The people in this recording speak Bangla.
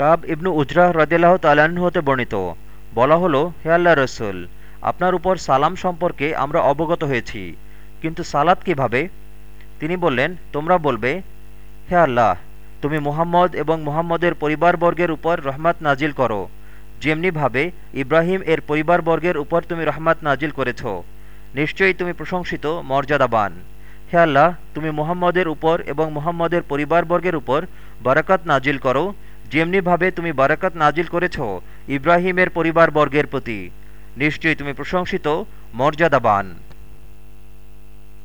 কাব ইবনু উজরাহ রদিল্লাহ তাল্লাহ্ন হতে বর্ণিত। বলা হলো, হে আল্লাহ রসুল, আপনার উপর সালাম সম্পর্কে আমরা অবগত হয়েছি, কিন্তু সালাত কীভাবে? তিনি বললেন, তোমরা বলবে, হে আল্লাহ, তুমি মুহাম্মদ এবং মুহাম্মদের পরিবারবর্গের উপর রহমাত নাজিল করো। যেমনিভাবে ইব্রাহিম এর পরিবারবর্গের উপর তুমি রহমাত নাজিল করেছ, নিশ্চয়ই তুমি প্রশংসিত, মর্যাদাবান। হে আল্লাহ, তুমি মুহাম্মদের উপর এবং মুহাম্মদের পরিবারবর্গের উপর বারাকাত নাজিল করো যেমনিভাবে তুমি বারাকাত নাজিল করেছ ইব্রাহিমের পরিবারবর্গের প্রতি। নিশ্চয়ই তুমি প্রশংসিত মর্যাদাবান।